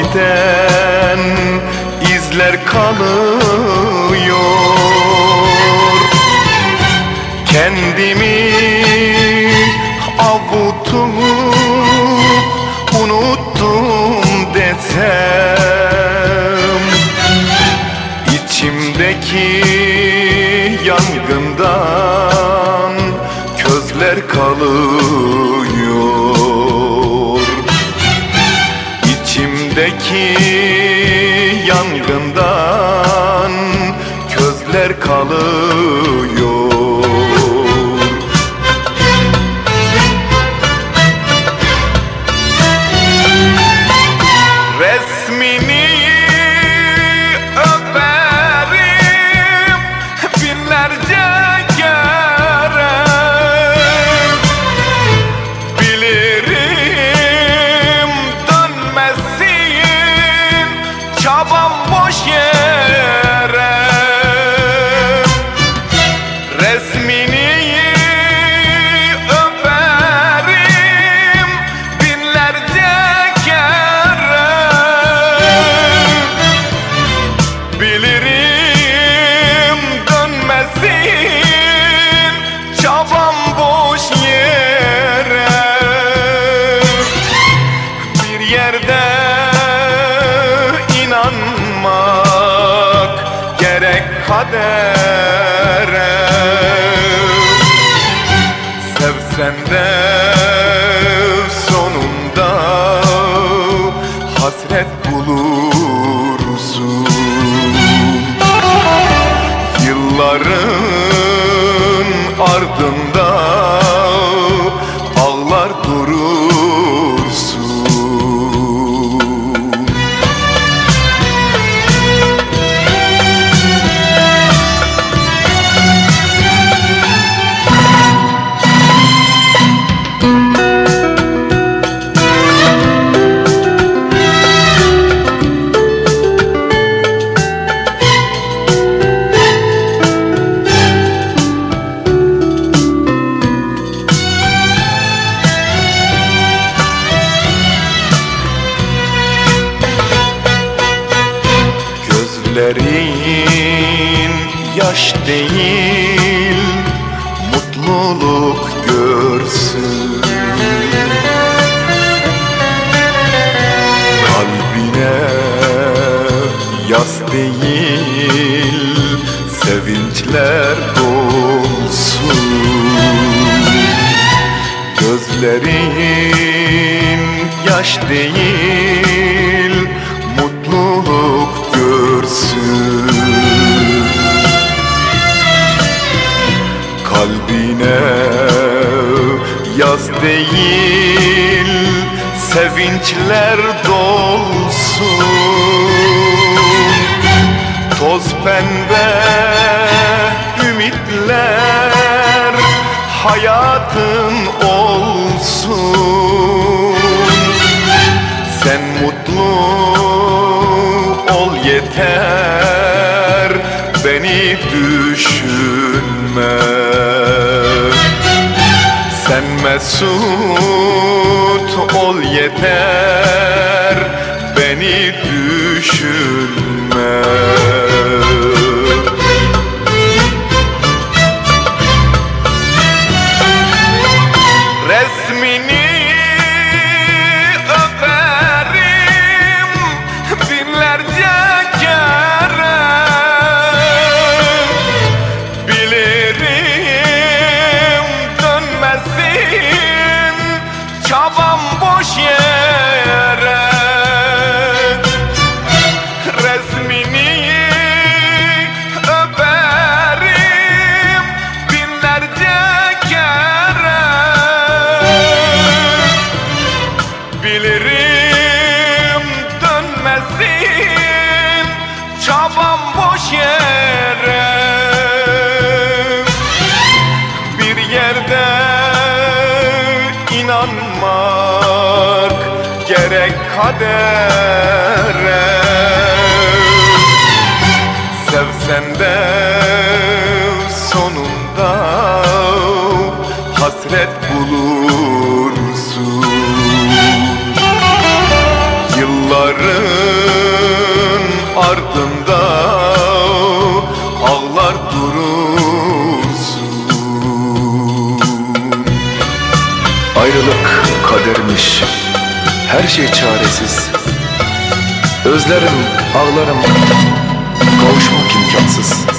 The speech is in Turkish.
maziden izler kalıyor. Kendimi avutup unuttum desem İçimdeki yangından közler kalıyor İçimdeki kadere. Sevsen de Gözlerin yaş değil Mutluluk görsün. Kalbine yas değil Sevinçler dolsun. Gözlerin yaş değil Kalbine. Yaz değil Sevinçler dolsun. Toz pembe ümitler Hayatın olsun. Sen mutlu ol yeter Beni düşünme mesut ol yeter. Beni düşünme Bilirim dönmesin çabam boş yere. Bir yerde inanmak gerek kadere. Sevsen de sonunda hasret bulur. Kadermiş. Her şey çaresiz. Özlerim, ağlarım. Kavuşmak imkansız